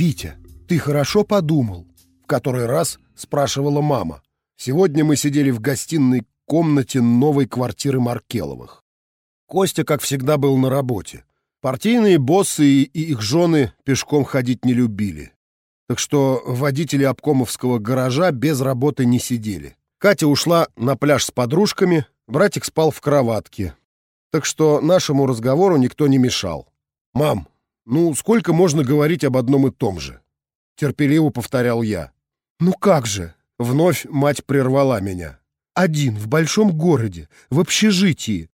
«Витя, ты хорошо подумал?» В который раз спрашивала мама. Сегодня мы сидели в гостиной комнате новой квартиры Маркеловых. Костя, как всегда, был на работе. Партийные боссы и их жены пешком ходить не любили. Так что водители обкомовского гаража без работы не сидели. Катя ушла на пляж с подружками, братик спал в кроватке. Так что нашему разговору никто не мешал. «Мам, ну сколько можно говорить об одном и том же?» Терпеливо повторял я. «Ну как же?» Вновь мать прервала меня. «Один, в большом городе, в общежитии.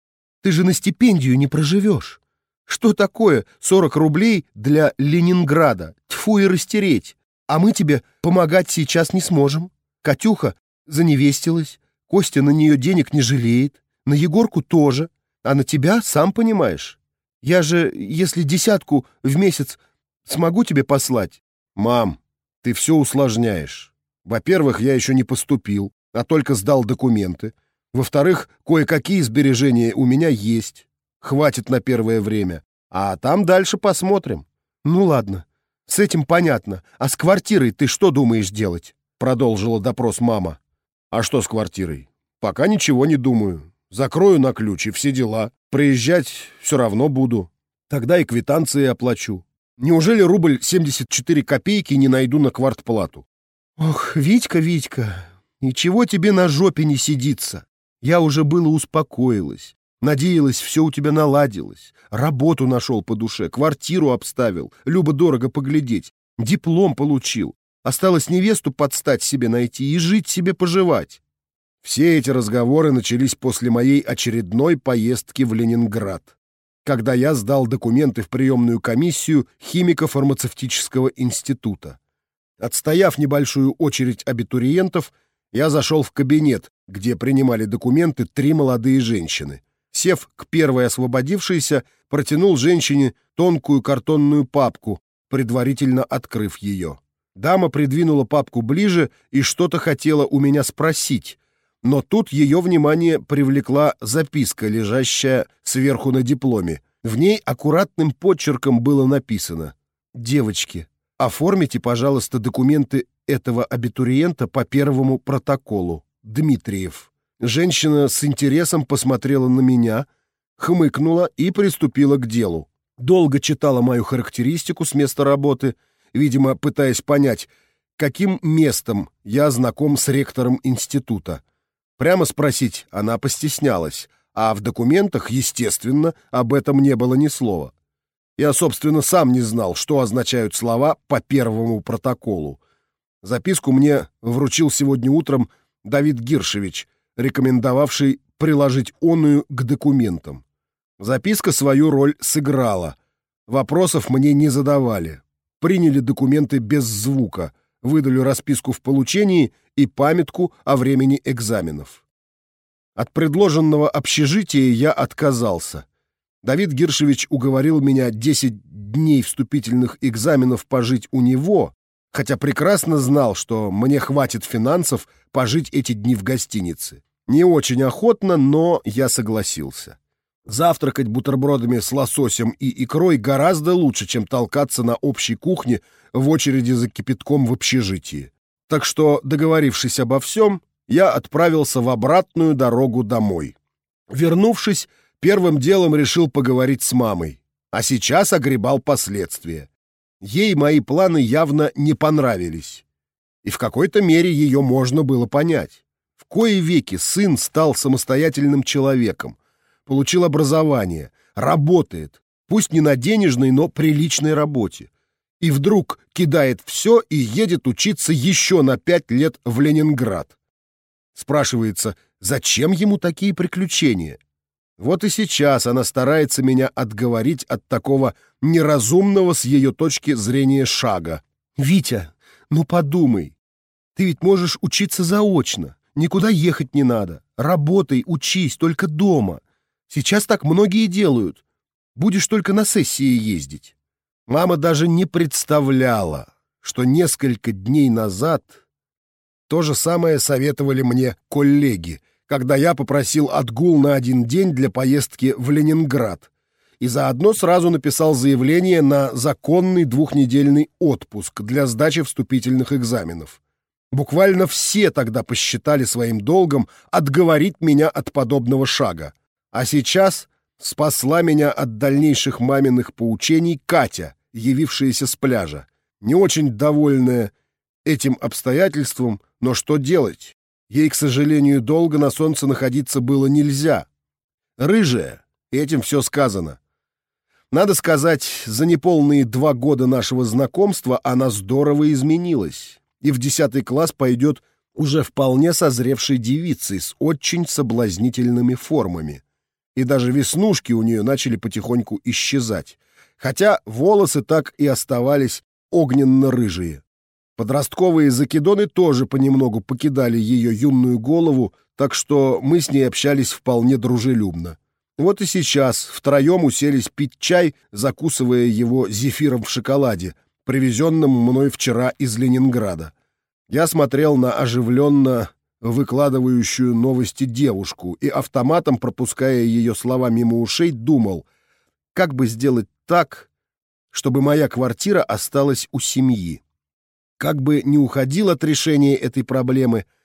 Ты же на стипендию не проживешь. Что такое 40 рублей для Ленинграда? Тьфу и растереть. А мы тебе помогать сейчас не сможем. Катюха заневестилась, Костя на нее денег не жалеет, на Егорку тоже, а на тебя, сам понимаешь. Я же, если десятку в месяц смогу тебе послать... Мам, ты все усложняешь. Во-первых, я еще не поступил, а только сдал документы. Во-вторых, кое-какие сбережения у меня есть. Хватит на первое время. А там дальше посмотрим. Ну ладно, с этим понятно. А с квартирой ты что думаешь делать? Продолжила допрос мама. А что с квартирой? Пока ничего не думаю. Закрою на ключ и все дела. Приезжать все равно буду. Тогда и квитанции оплачу. Неужели рубль 74 копейки не найду на квартплату? Ох, Витька, Витька, ничего тебе на жопе не сидится. Я уже было успокоилась. Надеялась, все у тебя наладилось. Работу нашел по душе, квартиру обставил, любо-дорого поглядеть. Диплом получил. Осталось невесту подстать себе найти и жить себе поживать. Все эти разговоры начались после моей очередной поездки в Ленинград, когда я сдал документы в приемную комиссию химико-фармацевтического института. Отстояв небольшую очередь абитуриентов, я зашел в кабинет, где принимали документы три молодые женщины. Сев к первой освободившейся, протянул женщине тонкую картонную папку, предварительно открыв ее. Дама придвинула папку ближе и что-то хотела у меня спросить, но тут ее внимание привлекла записка, лежащая сверху на дипломе. В ней аккуратным почерком было написано «Девочки, оформите, пожалуйста, документы этого абитуриента по первому протоколу. Дмитриев». Женщина с интересом посмотрела на меня, хмыкнула и приступила к делу. Долго читала мою характеристику с места работы — видимо, пытаясь понять, каким местом я знаком с ректором института. Прямо спросить она постеснялась, а в документах, естественно, об этом не было ни слова. Я, собственно, сам не знал, что означают слова по первому протоколу. Записку мне вручил сегодня утром Давид Гиршевич, рекомендовавший приложить оную к документам. Записка свою роль сыграла. Вопросов мне не задавали приняли документы без звука, выдали расписку в получении и памятку о времени экзаменов. От предложенного общежития я отказался. Давид Гиршевич уговорил меня 10 дней вступительных экзаменов пожить у него, хотя прекрасно знал, что мне хватит финансов пожить эти дни в гостинице. Не очень охотно, но я согласился. Завтракать бутербродами с лососем и икрой гораздо лучше, чем толкаться на общей кухне в очереди за кипятком в общежитии. Так что, договорившись обо всем, я отправился в обратную дорогу домой. Вернувшись, первым делом решил поговорить с мамой, а сейчас огребал последствия. Ей мои планы явно не понравились. И в какой-то мере ее можно было понять. В кои веки сын стал самостоятельным человеком, получил образование, работает, пусть не на денежной, но приличной работе. И вдруг кидает все и едет учиться еще на пять лет в Ленинград. Спрашивается, зачем ему такие приключения? Вот и сейчас она старается меня отговорить от такого неразумного с ее точки зрения шага. «Витя, ну подумай, ты ведь можешь учиться заочно, никуда ехать не надо. Работай, учись, только дома. Сейчас так многие делают. Будешь только на сессии ездить. Мама даже не представляла, что несколько дней назад то же самое советовали мне коллеги, когда я попросил отгул на один день для поездки в Ленинград. и заодно сразу написал заявление на законный двухнедельный отпуск для сдачи вступительных экзаменов. Буквально все тогда посчитали своим долгом отговорить меня от подобного шага. А сейчас спасла меня от дальнейших маминых поучений Катя, явившаяся с пляжа. Не очень довольная этим обстоятельством, но что делать? Ей, к сожалению, долго на солнце находиться было нельзя. Рыжая, этим все сказано. Надо сказать, за неполные два года нашего знакомства она здорово изменилась, и в десятый класс пойдет уже вполне созревшей девицей с очень соблазнительными формами. И даже веснушки у нее начали потихоньку исчезать, хотя волосы так и оставались огненно-рыжие. Подростковые закидоны тоже понемногу покидали ее юную голову, так что мы с ней общались вполне дружелюбно. Вот и сейчас втроем уселись пить чай, закусывая его зефиром в шоколаде, привезенным мной вчера из Ленинграда. Я смотрел на оживленно выкладывающую новости девушку и автоматом, пропуская ее слова мимо ушей, думал, как бы сделать так, чтобы моя квартира осталась у семьи. Как бы не уходил от решения этой проблемы —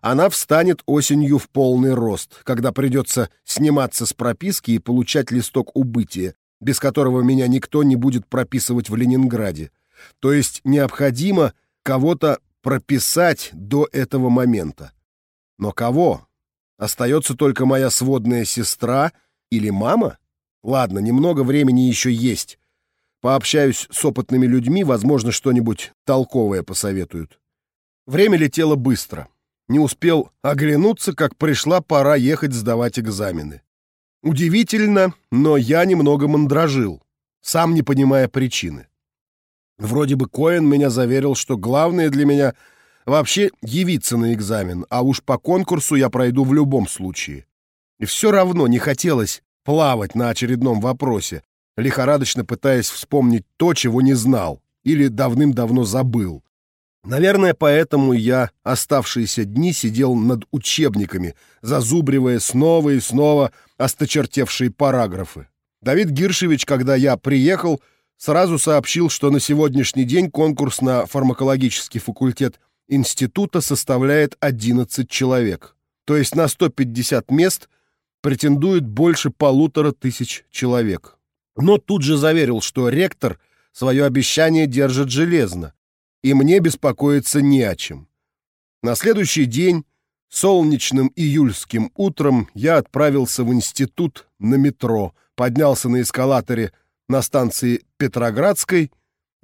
она встанет осенью в полный рост, когда придется сниматься с прописки и получать листок убытия, без которого меня никто не будет прописывать в Ленинграде. То есть необходимо кого-то прописать до этого момента. Но кого? Остается только моя сводная сестра или мама? Ладно, немного времени еще есть. Пообщаюсь с опытными людьми, возможно, что-нибудь толковое посоветуют. Время летело быстро. Не успел оглянуться, как пришла пора ехать сдавать экзамены. Удивительно, но я немного мандражил, сам не понимая причины. Вроде бы Коэн меня заверил, что главное для меня вообще явиться на экзамен, а уж по конкурсу я пройду в любом случае. И все равно не хотелось плавать на очередном вопросе, лихорадочно пытаясь вспомнить то, чего не знал или давным-давно забыл. Наверное, поэтому я оставшиеся дни сидел над учебниками, зазубривая снова и снова осточертевшие параграфы. Давид Гиршевич, когда я приехал, сразу сообщил, что на сегодняшний день конкурс на фармакологический факультет института составляет 11 человек. То есть на 150 мест претендует больше полутора тысяч человек. Но тут же заверил, что ректор свое обещание держит железно, и мне беспокоиться не о чем. На следующий день, солнечным июльским утром, я отправился в институт на метро, поднялся на эскалаторе на станции Петроградской,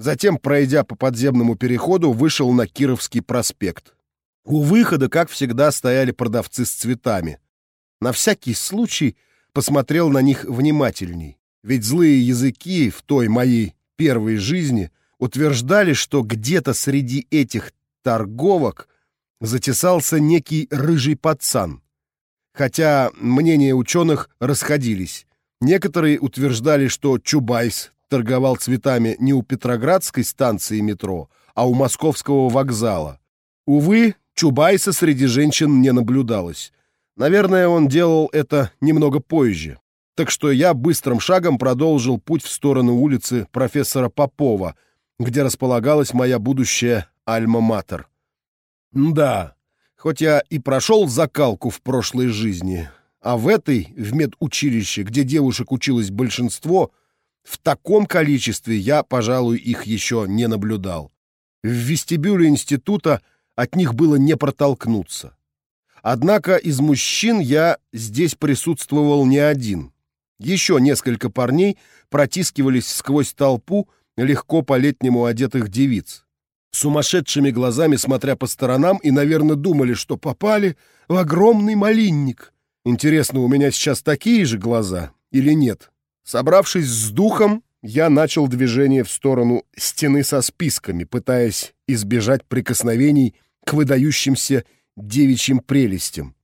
затем, пройдя по подземному переходу, вышел на Кировский проспект. У выхода, как всегда, стояли продавцы с цветами. На всякий случай посмотрел на них внимательней, ведь злые языки в той моей первой жизни — утверждали, что где-то среди этих торговок затесался некий рыжий пацан. Хотя мнения ученых расходились. Некоторые утверждали, что Чубайс торговал цветами не у Петроградской станции метро, а у Московского вокзала. Увы, Чубайса среди женщин не наблюдалось. Наверное, он делал это немного позже. Так что я быстрым шагом продолжил путь в сторону улицы профессора Попова — где располагалась моя будущая альма-матер. Да, хоть я и прошел закалку в прошлой жизни, а в этой, в медучилище, где девушек училось большинство, в таком количестве я, пожалуй, их еще не наблюдал. В вестибюле института от них было не протолкнуться. Однако из мужчин я здесь присутствовал не один. Еще несколько парней протискивались сквозь толпу, легко по-летнему одетых девиц. Сумасшедшими глазами смотря по сторонам и, наверное, думали, что попали в огромный малинник. Интересно, у меня сейчас такие же глаза или нет? Собравшись с духом, я начал движение в сторону стены со списками, пытаясь избежать прикосновений к выдающимся девичьим прелестям.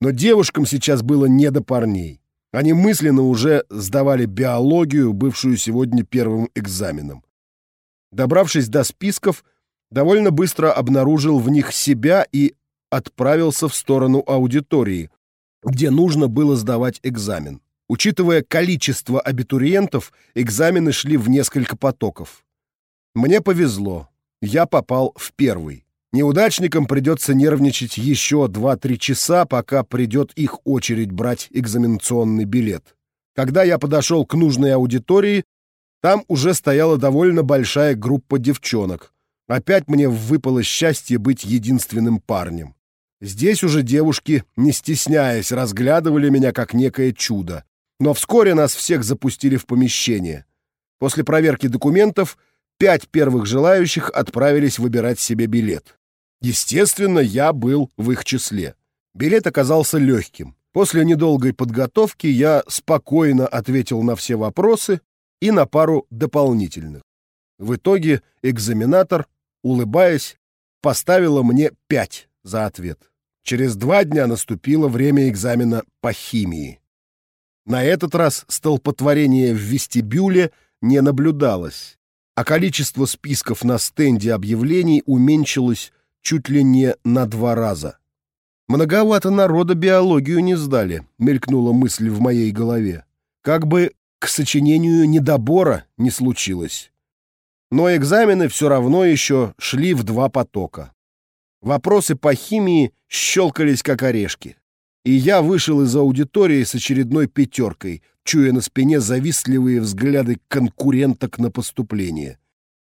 Но девушкам сейчас было не до парней. Они мысленно уже сдавали биологию, бывшую сегодня первым экзаменом. Добравшись до списков, довольно быстро обнаружил в них себя и отправился в сторону аудитории, где нужно было сдавать экзамен. Учитывая количество абитуриентов, экзамены шли в несколько потоков. Мне повезло. Я попал в первый. Неудачникам придется нервничать еще 2-3 часа, пока придет их очередь брать экзаменационный билет. Когда я подошел к нужной аудитории, там уже стояла довольно большая группа девчонок. Опять мне выпало счастье быть единственным парнем. Здесь уже девушки, не стесняясь, разглядывали меня как некое чудо. Но вскоре нас всех запустили в помещение. После проверки документов пять первых желающих отправились выбирать себе билет. Естественно, я был в их числе. Билет оказался легким. После недолгой подготовки я спокойно ответил на все вопросы и на пару дополнительных. В итоге экзаменатор, улыбаясь, поставила мне пять за ответ. Через два дня наступило время экзамена по химии. На этот раз столпотворение в вестибюле не наблюдалось, а количество списков на стенде объявлений уменьшилось чуть ли не на два раза. «Многовато народа биологию не сдали», — мелькнула мысль в моей голове. «Как бы к сочинению недобора не случилось». Но экзамены все равно еще шли в два потока. Вопросы по химии щелкались как орешки. И я вышел из аудитории с очередной пятеркой, чуя на спине завистливые взгляды конкуренток на поступление.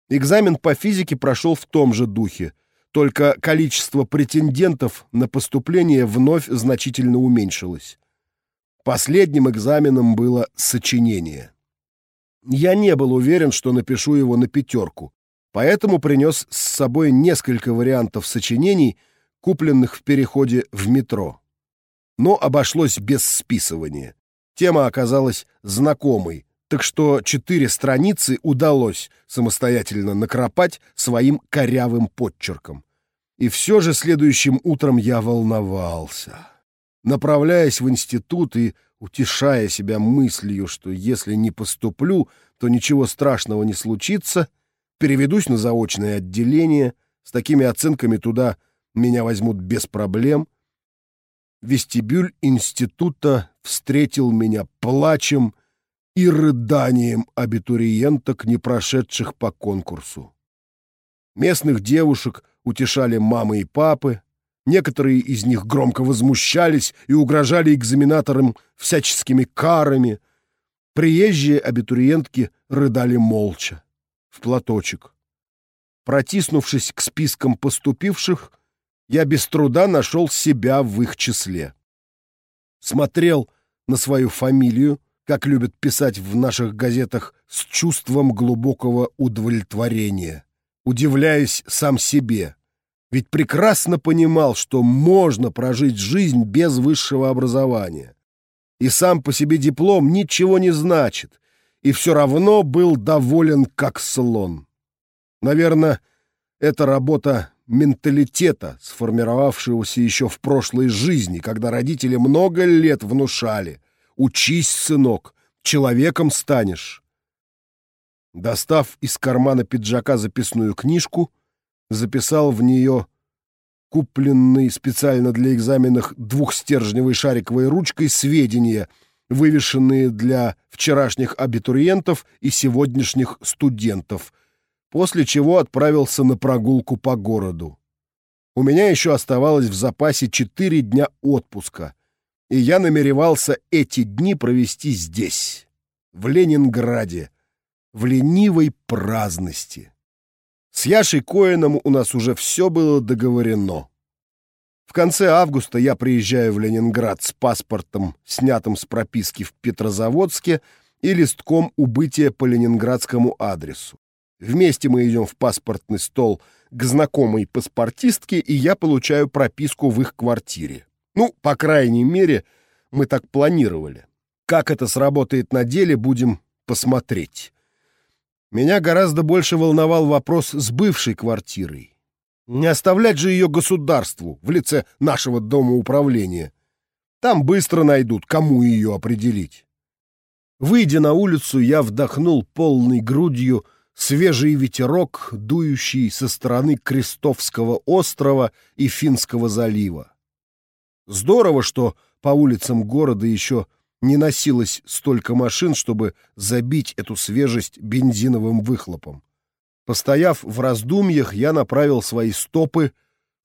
Экзамен по физике прошел в том же духе, только количество претендентов на поступление вновь значительно уменьшилось. Последним экзаменом было сочинение. Я не был уверен, что напишу его на пятерку, поэтому принес с собой несколько вариантов сочинений, купленных в переходе в метро. Но обошлось без списывания. Тема оказалась знакомой, так что четыре страницы удалось самостоятельно накропать своим корявым подчерком. И все же следующим утром я волновался. Направляясь в институт и утешая себя мыслью, что если не поступлю, то ничего страшного не случится, переведусь на заочное отделение, с такими оценками туда меня возьмут без проблем. Вестибюль института встретил меня плачем и рыданием абитуриенток, не прошедших по конкурсу. Местных девушек утешали мамы и папы, некоторые из них громко возмущались и угрожали экзаменаторам всяческими карами. Приезжие абитуриентки рыдали молча, в платочек. Протиснувшись к спискам поступивших, я без труда нашел себя в их числе. Смотрел на свою фамилию, как любят писать в наших газетах, с чувством глубокого удовлетворения, удивляясь сам себе. Ведь прекрасно понимал, что можно прожить жизнь без высшего образования. И сам по себе диплом ничего не значит, и все равно был доволен как слон. Наверное, это работа менталитета, сформировавшегося еще в прошлой жизни, когда родители много лет внушали — Учись, сынок, человеком станешь. Достав из кармана пиджака записную книжку, записал в нее купленный специально для экзаменов двухстержневой шариковой ручкой сведения, вывешенные для вчерашних абитуриентов и сегодняшних студентов, после чего отправился на прогулку по городу. У меня еще оставалось в запасе четыре дня отпуска, и я намеревался эти дни провести здесь, в Ленинграде, в ленивой праздности. С Яшей Коином у нас уже все было договорено. В конце августа я приезжаю в Ленинград с паспортом, снятым с прописки в Петрозаводске, и листком убытия по ленинградскому адресу. Вместе мы идем в паспортный стол к знакомой паспортистке, и я получаю прописку в их квартире. Ну, по крайней мере, мы так планировали. Как это сработает на деле, будем посмотреть. Меня гораздо больше волновал вопрос с бывшей квартирой. Не оставлять же ее государству в лице нашего дома управления. Там быстро найдут, кому ее определить. Выйдя на улицу, я вдохнул полной грудью свежий ветерок, дующий со стороны Крестовского острова и Финского залива. Здорово, что по улицам города еще не носилось столько машин, чтобы забить эту свежесть бензиновым выхлопом. Постояв в раздумьях, я направил свои стопы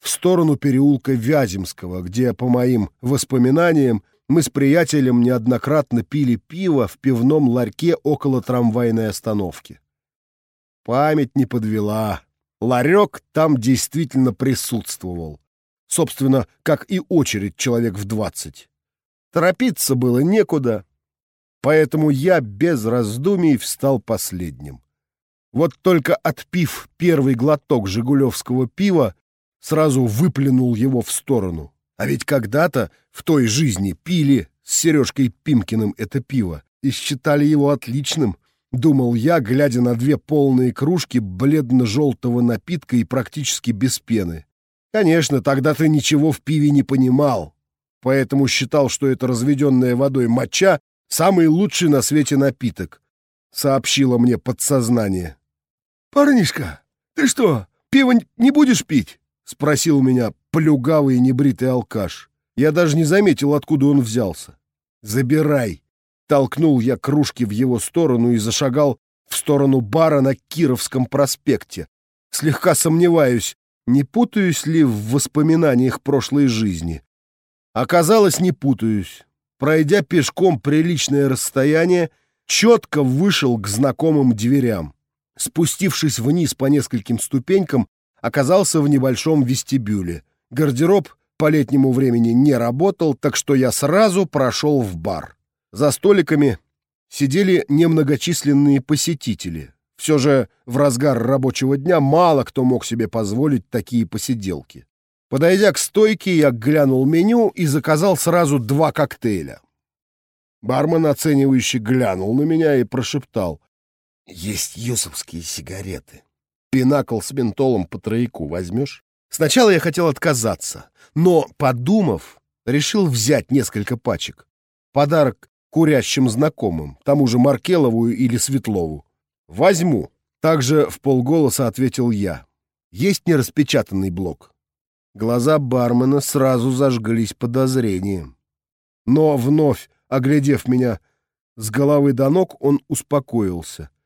в сторону переулка Вяземского, где, по моим воспоминаниям, мы с приятелем неоднократно пили пиво в пивном ларьке около трамвайной остановки. Память не подвела. Ларек там действительно присутствовал. Собственно, как и очередь человек в двадцать. Торопиться было некуда, поэтому я без раздумий встал последним. Вот только отпив первый глоток жигулевского пива, сразу выплюнул его в сторону. А ведь когда-то в той жизни пили с Сережкой Пимкиным это пиво и считали его отличным, думал я, глядя на две полные кружки бледно-желтого напитка и практически без пены. Конечно, тогда ты ничего в пиве не понимал, поэтому считал, что это разведенная водой моча самый лучший на свете напиток, сообщило мне подсознание. «Парнишка, ты что, пиво не будешь пить?» — спросил меня плюгавый небритый алкаш. Я даже не заметил, откуда он взялся. «Забирай!» Толкнул я кружки в его сторону и зашагал в сторону бара на Кировском проспекте. Слегка сомневаюсь, не путаюсь ли в воспоминаниях прошлой жизни. Оказалось, не путаюсь. Пройдя пешком приличное расстояние, четко вышел к знакомым дверям спустившись вниз по нескольким ступенькам, оказался в небольшом вестибюле. Гардероб по летнему времени не работал, так что я сразу прошел в бар. За столиками сидели немногочисленные посетители. Все же в разгар рабочего дня мало кто мог себе позволить такие посиделки. Подойдя к стойке, я глянул меню и заказал сразу два коктейля. Бармен, оценивающий, глянул на меня и прошептал. Есть юсовские сигареты. Пинакл с ментолом по трояку возьмешь? Сначала я хотел отказаться, но, подумав, решил взять несколько пачек. Подарок курящим знакомым, тому же Маркелову или Светлову. «Возьму», — также в полголоса ответил я. «Есть нераспечатанный блок». Глаза бармена сразу зажглись подозрением. Но, вновь оглядев меня с головы до ног, он успокоился —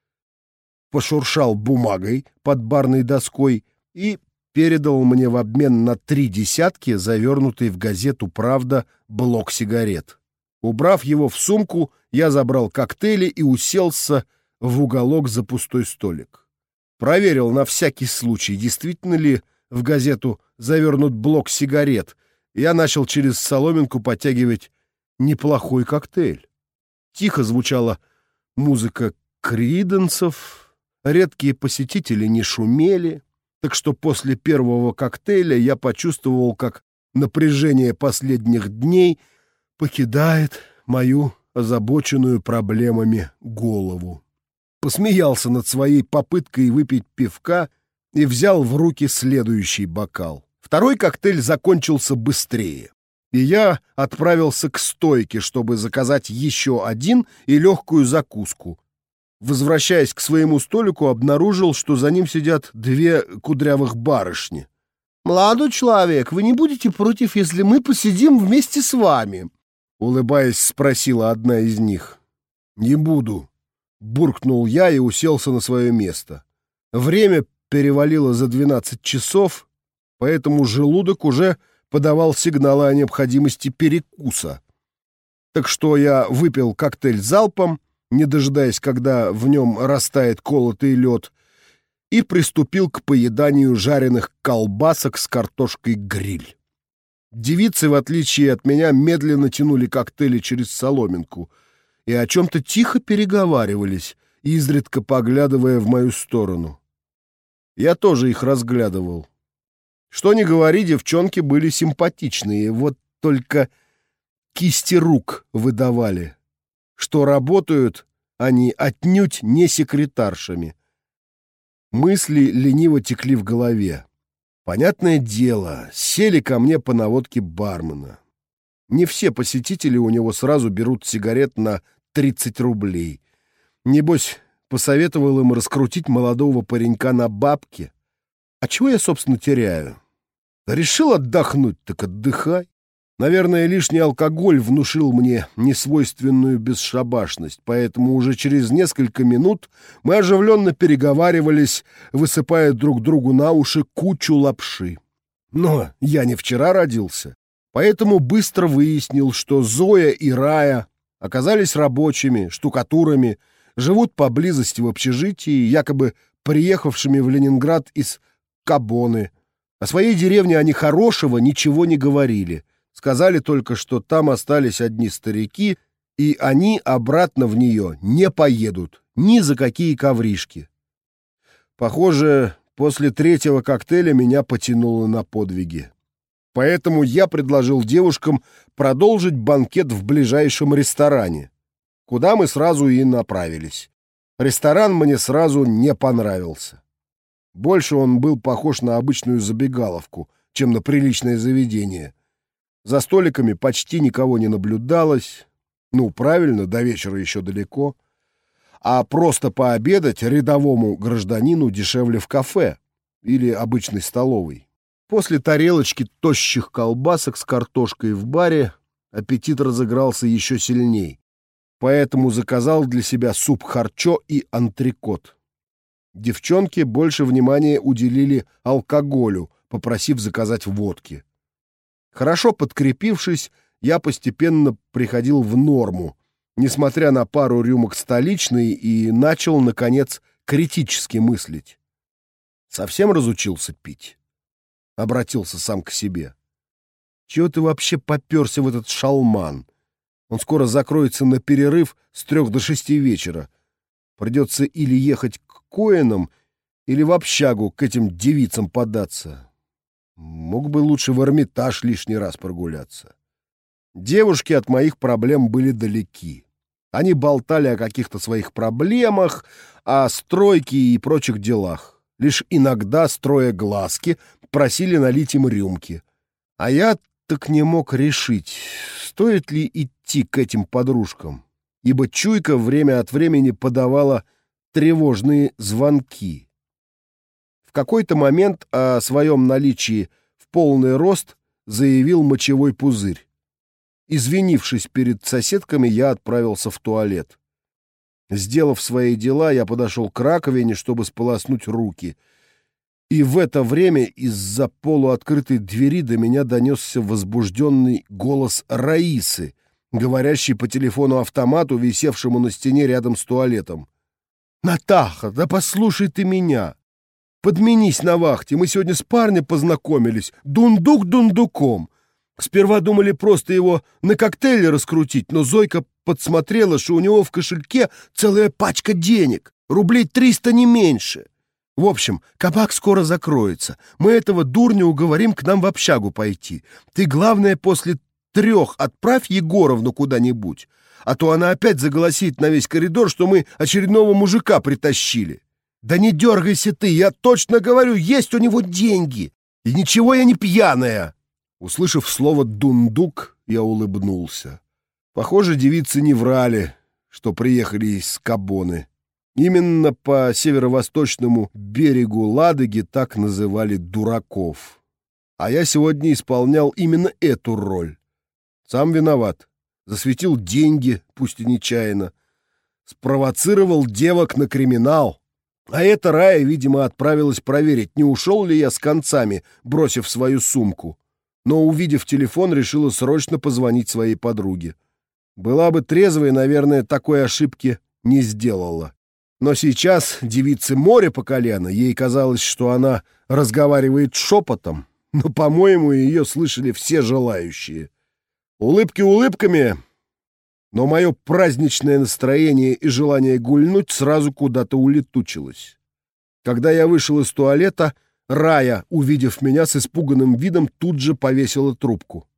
пошуршал бумагой под барной доской и передал мне в обмен на три десятки, завернутый в газету «Правда» блок сигарет. Убрав его в сумку, я забрал коктейли и уселся в уголок за пустой столик. Проверил на всякий случай, действительно ли в газету завернут блок сигарет. Я начал через соломинку подтягивать неплохой коктейль. Тихо звучала музыка криденсов, Редкие посетители не шумели, так что после первого коктейля я почувствовал, как напряжение последних дней покидает мою озабоченную проблемами голову. Посмеялся над своей попыткой выпить пивка и взял в руки следующий бокал. Второй коктейль закончился быстрее, и я отправился к стойке, чтобы заказать еще один и легкую закуску, возвращаясь к своему столику, обнаружил, что за ним сидят две кудрявых барышни. «Молодой человек, вы не будете против, если мы посидим вместе с вами?» Улыбаясь, спросила одна из них. «Не буду», — буркнул я и уселся на свое место. Время перевалило за двенадцать часов, поэтому желудок уже подавал сигналы о необходимости перекуса. Так что я выпил коктейль залпом, не дожидаясь, когда в нем растает колотый лед, и приступил к поеданию жареных колбасок с картошкой гриль. Девицы, в отличие от меня, медленно тянули коктейли через соломинку и о чем-то тихо переговаривались, изредка поглядывая в мою сторону. Я тоже их разглядывал. Что ни говори, девчонки были симпатичные, вот только кисти рук выдавали что работают они отнюдь не секретаршами. Мысли лениво текли в голове. Понятное дело, сели ко мне по наводке бармена. Не все посетители у него сразу берут сигарет на 30 рублей. Небось, посоветовал им раскрутить молодого паренька на бабки. А чего я, собственно, теряю? Решил отдохнуть, так отдыхай. Наверное, лишний алкоголь внушил мне несвойственную бесшабашность, поэтому уже через несколько минут мы оживленно переговаривались, высыпая друг другу на уши кучу лапши. Но я не вчера родился, поэтому быстро выяснил, что Зоя и Рая оказались рабочими, штукатурами, живут поблизости в общежитии, якобы приехавшими в Ленинград из Кабоны. О своей деревне они хорошего ничего не говорили — Сказали только, что там остались одни старики, и они обратно в нее не поедут ни за какие ковришки. Похоже, после третьего коктейля меня потянуло на подвиги. Поэтому я предложил девушкам продолжить банкет в ближайшем ресторане, куда мы сразу и направились. Ресторан мне сразу не понравился. Больше он был похож на обычную забегаловку, чем на приличное заведение. За столиками почти никого не наблюдалось. Ну, правильно, до вечера еще далеко. А просто пообедать рядовому гражданину дешевле в кафе или обычной столовой. После тарелочки тощих колбасок с картошкой в баре аппетит разыгрался еще сильней. Поэтому заказал для себя суп харчо и антрикот. Девчонки больше внимания уделили алкоголю, попросив заказать водки. Хорошо подкрепившись, я постепенно приходил в норму, несмотря на пару рюмок столичной, и начал, наконец, критически мыслить. Совсем разучился пить. Обратился сам к себе. Чего ты вообще поперся в этот шалман? Он скоро закроется на перерыв с трех до шести вечера. Придется или ехать к Коинам, или в общагу к этим девицам податься. Мог бы лучше в Эрмитаж лишний раз прогуляться. Девушки от моих проблем были далеки. Они болтали о каких-то своих проблемах, о стройке и прочих делах. Лишь иногда, строя глазки, просили налить им рюмки. А я так не мог решить, стоит ли идти к этим подружкам, ибо чуйка время от времени подавала тревожные звонки какой-то момент о своем наличии в полный рост заявил мочевой пузырь. Извинившись перед соседками, я отправился в туалет. Сделав свои дела, я подошел к раковине, чтобы сполоснуть руки. И в это время из-за полуоткрытой двери до меня донесся возбужденный голос Раисы, говорящий по телефону-автомату, висевшему на стене рядом с туалетом. «Натаха, да послушай ты меня! Подменись на вахте. Мы сегодня с парнем познакомились. Дундук дундуком. Сперва думали просто его на коктейле раскрутить, но Зойка подсмотрела, что у него в кошельке целая пачка денег. Рублей триста не меньше. В общем, кабак скоро закроется. Мы этого дурня уговорим к нам в общагу пойти. Ты, главное, после трех отправь Егоровну куда-нибудь, а то она опять заголосит на весь коридор, что мы очередного мужика притащили. «Да не дергайся ты, я точно говорю, есть у него деньги! И ничего я не пьяная!» Услышав слово «дундук», я улыбнулся. Похоже, девицы не врали, что приехали из Кабоны. Именно по северо-восточному берегу Ладоги так называли дураков. А я сегодня исполнял именно эту роль. Сам виноват. Засветил деньги, пусть и нечаянно. Спровоцировал девок на криминал. А эта Рая, видимо, отправилась проверить, не ушел ли я с концами, бросив свою сумку. Но, увидев телефон, решила срочно позвонить своей подруге. Была бы трезвой, наверное, такой ошибки не сделала. Но сейчас девице море по колено, ей казалось, что она разговаривает шепотом, но, по-моему, ее слышали все желающие. Улыбки улыбками, но мое праздничное настроение и желание гульнуть сразу куда-то улетучилось. Когда я вышел из туалета, Рая, увидев меня с испуганным видом, тут же повесила трубку.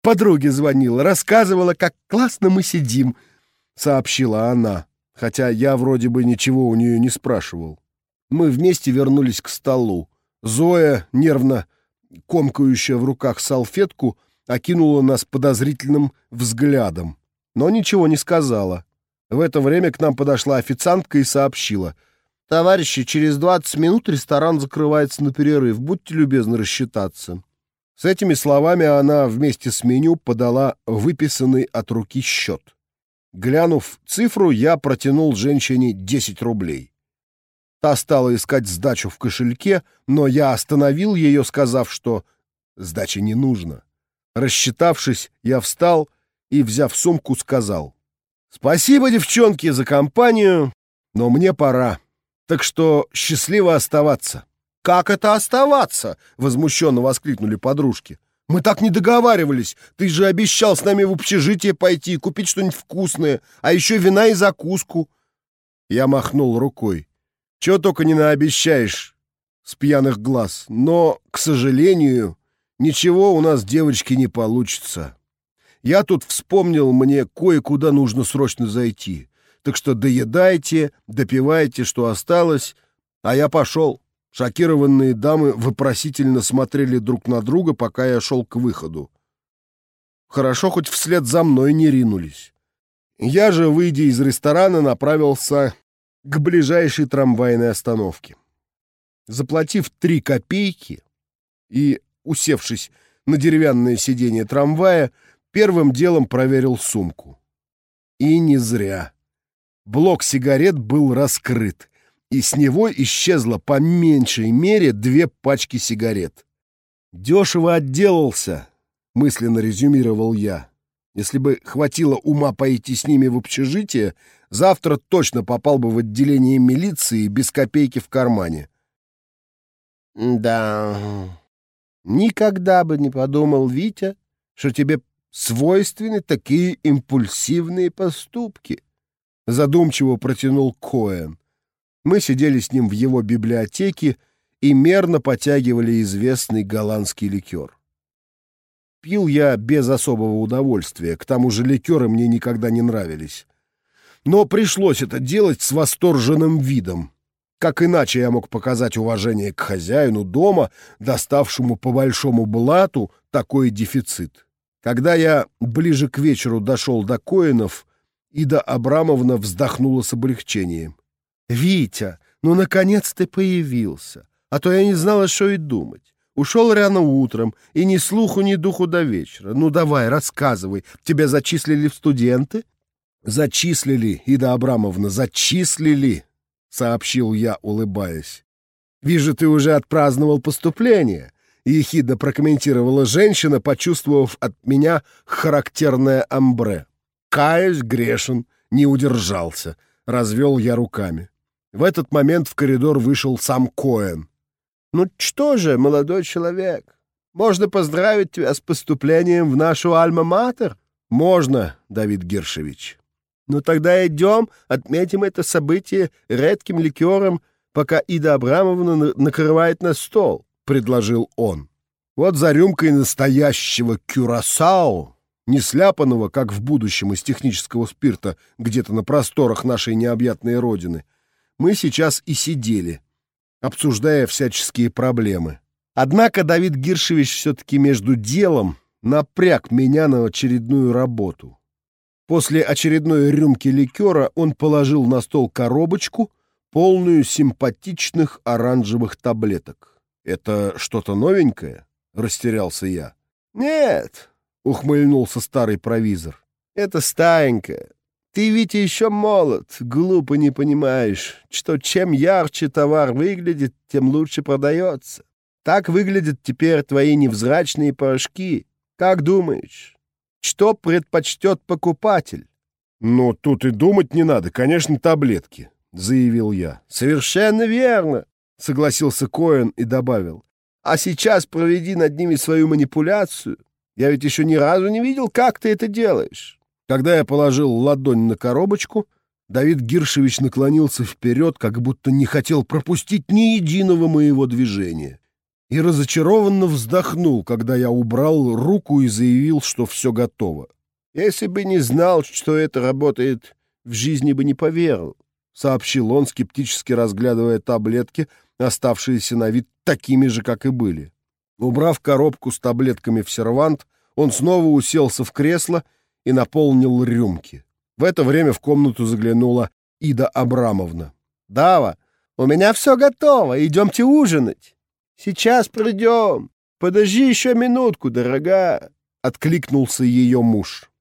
«Подруге звонила, рассказывала, как классно мы сидим», — сообщила она, хотя я вроде бы ничего у нее не спрашивал. Мы вместе вернулись к столу. Зоя, нервно комкающая в руках салфетку, окинула нас подозрительным взглядом но ничего не сказала. В это время к нам подошла официантка и сообщила. «Товарищи, через 20 минут ресторан закрывается на перерыв. Будьте любезны рассчитаться». С этими словами она вместе с меню подала выписанный от руки счет. Глянув цифру, я протянул женщине 10 рублей. Та стала искать сдачу в кошельке, но я остановил ее, сказав, что сдачи не нужно. Рассчитавшись, я встал и, взяв сумку, сказал, «Спасибо, девчонки, за компанию, но мне пора, так что счастливо оставаться». «Как это оставаться?» — возмущенно воскликнули подружки. «Мы так не договаривались. Ты же обещал с нами в общежитие пойти, купить что-нибудь вкусное, а еще вина и закуску». Я махнул рукой. «Чего только не наобещаешь с пьяных глаз. Но, к сожалению, ничего у нас, девочки, не получится. Я тут вспомнил, мне кое-куда нужно срочно зайти. Так что доедайте, допивайте, что осталось, а я пошел». Шокированные дамы вопросительно смотрели друг на друга, пока я шел к выходу. Хорошо, хоть вслед за мной не ринулись. Я же, выйдя из ресторана, направился к ближайшей трамвайной остановке. Заплатив три копейки и, усевшись на деревянное сиденье трамвая, первым делом проверил сумку. И не зря. Блок сигарет был раскрыт и с него исчезло по меньшей мере две пачки сигарет. «Дешево отделался», — мысленно резюмировал я. «Если бы хватило ума пойти с ними в общежитие, завтра точно попал бы в отделение милиции без копейки в кармане». «Да, никогда бы не подумал, Витя, что тебе свойственны такие импульсивные поступки», — задумчиво протянул Коэн. Мы сидели с ним в его библиотеке и мерно потягивали известный голландский ликер. Пил я без особого удовольствия, к тому же ликеры мне никогда не нравились. Но пришлось это делать с восторженным видом. Как иначе я мог показать уважение к хозяину дома, доставшему по большому блату такой дефицит? Когда я ближе к вечеру дошел до Коинов, Ида Абрамовна вздохнула с облегчением. «Витя, ну, наконец ты появился, а то я не знала, что и думать. Ушел рано утром, и ни слуху, ни духу до вечера. Ну, давай, рассказывай, тебя зачислили в студенты?» «Зачислили, Ида Абрамовна, зачислили!» — сообщил я, улыбаясь. «Вижу, ты уже отпраздновал поступление», — ехидно прокомментировала женщина, почувствовав от меня характерное амбре. «Каюсь, грешен, не удержался», — развел я руками. В этот момент в коридор вышел сам Коэн. «Ну что же, молодой человек, можно поздравить тебя с поступлением в нашу Альма-Матер?» «Можно, Давид Гершевич». «Ну тогда идем, отметим это событие редким ликером, пока Ида Абрамовна накрывает на стол», — предложил он. «Вот за рюмкой настоящего кюрасао, не сляпанного, как в будущем, из технического спирта где-то на просторах нашей необъятной родины, мы сейчас и сидели, обсуждая всяческие проблемы. Однако Давид Гиршевич все-таки между делом напряг меня на очередную работу. После очередной рюмки ликера он положил на стол коробочку, полную симпатичных оранжевых таблеток. «Это что-то новенькое?» — растерялся я. «Нет», — ухмыльнулся старый провизор. «Это старенькое. Ты ведь еще молод, глупо не понимаешь, что чем ярче товар выглядит, тем лучше продается. Так выглядят теперь твои невзрачные порошки. Как думаешь, что предпочтет покупатель? Ну, тут и думать не надо, конечно, таблетки, заявил я. Совершенно верно, согласился Коэн и добавил. А сейчас проведи над ними свою манипуляцию. Я ведь еще ни разу не видел, как ты это делаешь. Когда я положил ладонь на коробочку, Давид Гиршевич наклонился вперед, как будто не хотел пропустить ни единого моего движения. И разочарованно вздохнул, когда я убрал руку и заявил, что все готово. «Если бы не знал, что это работает, в жизни бы не поверил», — сообщил он, скептически разглядывая таблетки, оставшиеся на вид такими же, как и были. Убрав коробку с таблетками в сервант, он снова уселся в кресло и наполнил рюмки. В это время в комнату заглянула Ида Абрамовна. «Дава, у меня все готово, идемте ужинать». «Сейчас придем», — подожди еще минутку, дорогая!» — откликнулся ее муж.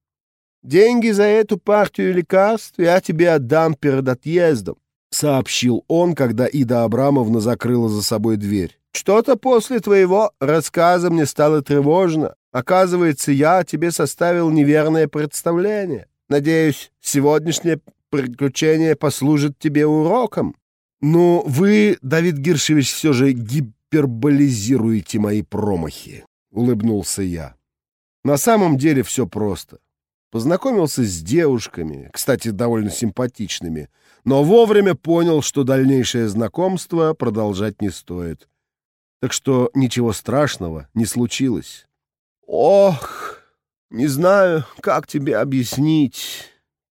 «Деньги за эту партию лекарств я тебе отдам перед отъездом», — сообщил он, когда Ида Абрамовна закрыла за собой дверь. «Что-то после твоего рассказа мне стало тревожно. Оказывается, я тебе составил неверное представление. Надеюсь, сегодняшнее приключение послужит тебе уроком». «Ну, вы, Давид Гиршевич, все же гиперболизируете мои промахи», — улыбнулся я. «На самом деле все просто. Познакомился с девушками, кстати, довольно симпатичными, но вовремя понял, что дальнейшее знакомство продолжать не стоит. Так что ничего страшного не случилось. «Ох, не знаю, как тебе объяснить».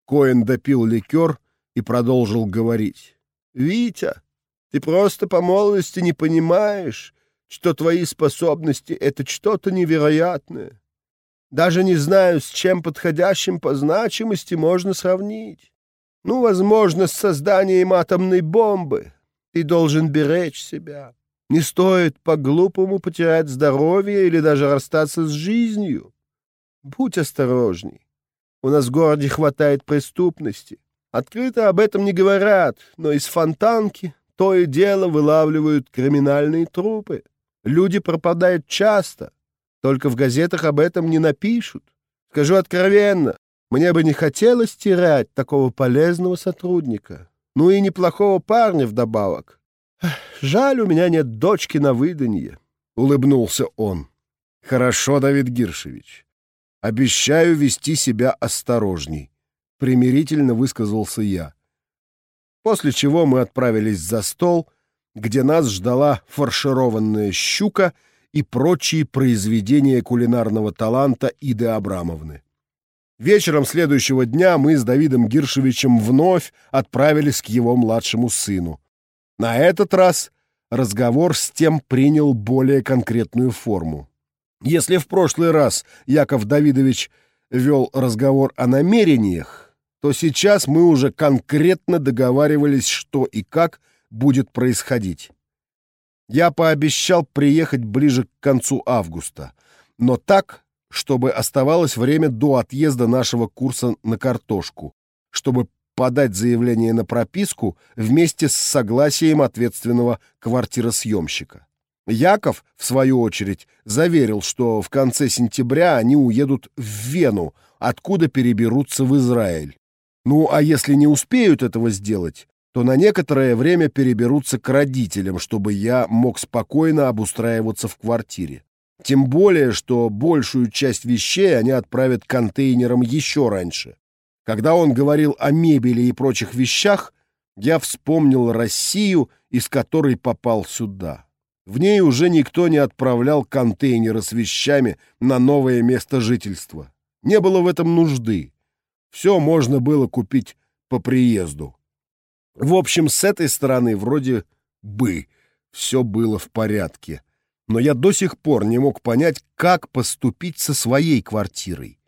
Коэн допил ликер и продолжил говорить. «Витя, ты просто по молодости не понимаешь, что твои способности — это что-то невероятное. Даже не знаю, с чем подходящим по значимости можно сравнить. Ну, возможно, с созданием атомной бомбы. Ты должен беречь себя. Не стоит по-глупому потерять здоровье или даже расстаться с жизнью. Будь осторожней. У нас в городе хватает преступности. Открыто об этом не говорят, но из фонтанки то и дело вылавливают криминальные трупы. Люди пропадают часто, только в газетах об этом не напишут. Скажу откровенно, мне бы не хотелось терять такого полезного сотрудника. Ну и неплохого парня вдобавок. Жаль, у меня нет дочки на выданье, — улыбнулся он. Хорошо, Давид Гиршевич. Обещаю вести себя осторожней, — примирительно высказался я. После чего мы отправились за стол, где нас ждала фаршированная щука — и прочие произведения кулинарного таланта Иды Абрамовны. Вечером следующего дня мы с Давидом Гиршевичем вновь отправились к его младшему сыну. На этот раз разговор с тем принял более конкретную форму. Если в прошлый раз Яков Давидович вел разговор о намерениях, то сейчас мы уже конкретно договаривались, что и как будет происходить. Я пообещал приехать ближе к концу августа, но так, чтобы оставалось время до отъезда нашего курса на картошку, чтобы подать заявление на прописку вместе с согласием ответственного квартиросъемщика. Яков, в свою очередь, заверил, что в конце сентября они уедут в Вену, откуда переберутся в Израиль. Ну, а если не успеют этого сделать, то на некоторое время переберутся к родителям, чтобы я мог спокойно обустраиваться в квартире. Тем более, что большую часть вещей они отправят контейнером еще раньше. Когда он говорил о мебели и прочих вещах, я вспомнил Россию, из которой попал сюда. В ней уже никто не отправлял контейнеры с вещами на новое место жительства. Не было в этом нужды. Все можно было купить по приезду. В общем, с этой стороны вроде бы все было в порядке. Но я до сих пор не мог понять, как поступить со своей квартирой,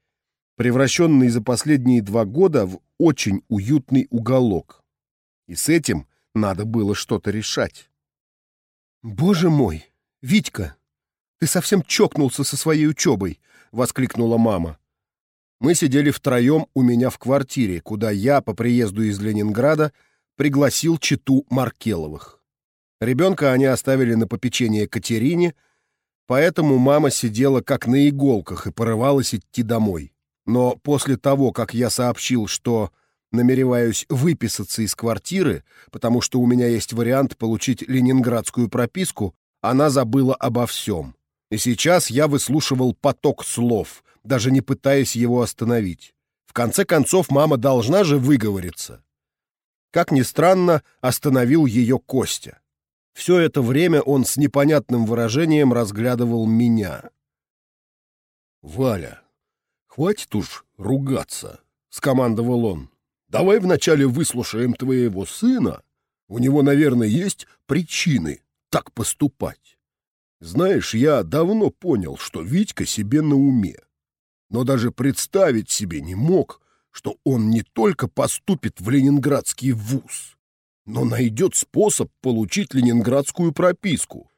превращенной за последние два года в очень уютный уголок. И с этим надо было что-то решать. «Боже мой, Витька, ты совсем чокнулся со своей учебой!» — воскликнула мама. Мы сидели втроем у меня в квартире, куда я по приезду из Ленинграда — пригласил читу Маркеловых. Ребенка они оставили на попечение Катерине, поэтому мама сидела как на иголках и порывалась идти домой. Но после того, как я сообщил, что намереваюсь выписаться из квартиры, потому что у меня есть вариант получить ленинградскую прописку, она забыла обо всем. И сейчас я выслушивал поток слов, даже не пытаясь его остановить. В конце концов, мама должна же выговориться. Как ни странно, остановил ее Костя. Все это время он с непонятным выражением разглядывал меня. «Валя, хватит уж ругаться», — скомандовал он. «Давай вначале выслушаем твоего сына. У него, наверное, есть причины так поступать. Знаешь, я давно понял, что Витька себе на уме, но даже представить себе не мог, что он не только поступит в ленинградский вуз, но найдет способ получить ленинградскую прописку.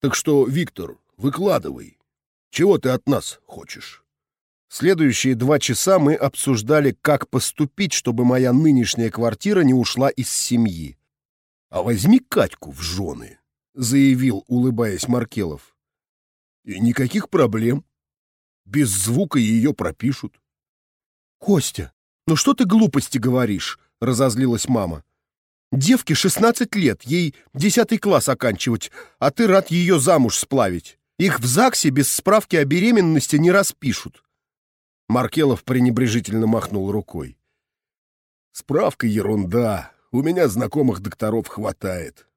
Так что, Виктор, Выкладывай. Чего ты от нас хочешь? Следующие два часа мы обсуждали, как поступить, чтобы моя нынешняя квартира не ушла из семьи. «А возьми Катьку в жены», — заявил, улыбаясь Маркелов. «И никаких проблем. Без звука ее пропишут». «Костя, ну что ты глупости говоришь?» — разозлилась мама. «Девке шестнадцать лет, ей десятый класс оканчивать, а ты рад ее замуж сплавить. Их в ЗАГСе без справки о беременности не распишут». Маркелов пренебрежительно махнул рукой. «Справка ерунда. У меня знакомых докторов хватает».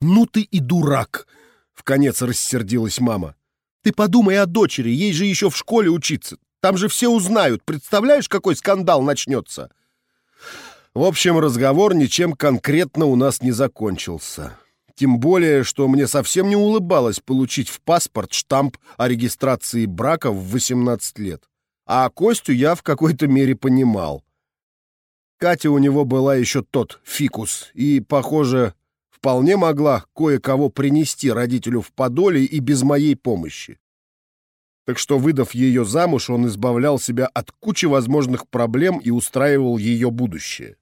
«Ну ты и дурак!» — вконец рассердилась мама. «Ты подумай о дочери, ей же еще в школе учиться. Там же все узнают. Представляешь, какой скандал начнется?» В общем, разговор ничем конкретно у нас не закончился. Тем более, что мне совсем не улыбалось получить в паспорт штамп о регистрации брака в 18 лет а Костю я в какой-то мере понимал. Катя у него была еще тот фикус, и, похоже, вполне могла кое-кого принести родителю в подоле и без моей помощи. Так что, выдав ее замуж, он избавлял себя от кучи возможных проблем и устраивал ее будущее.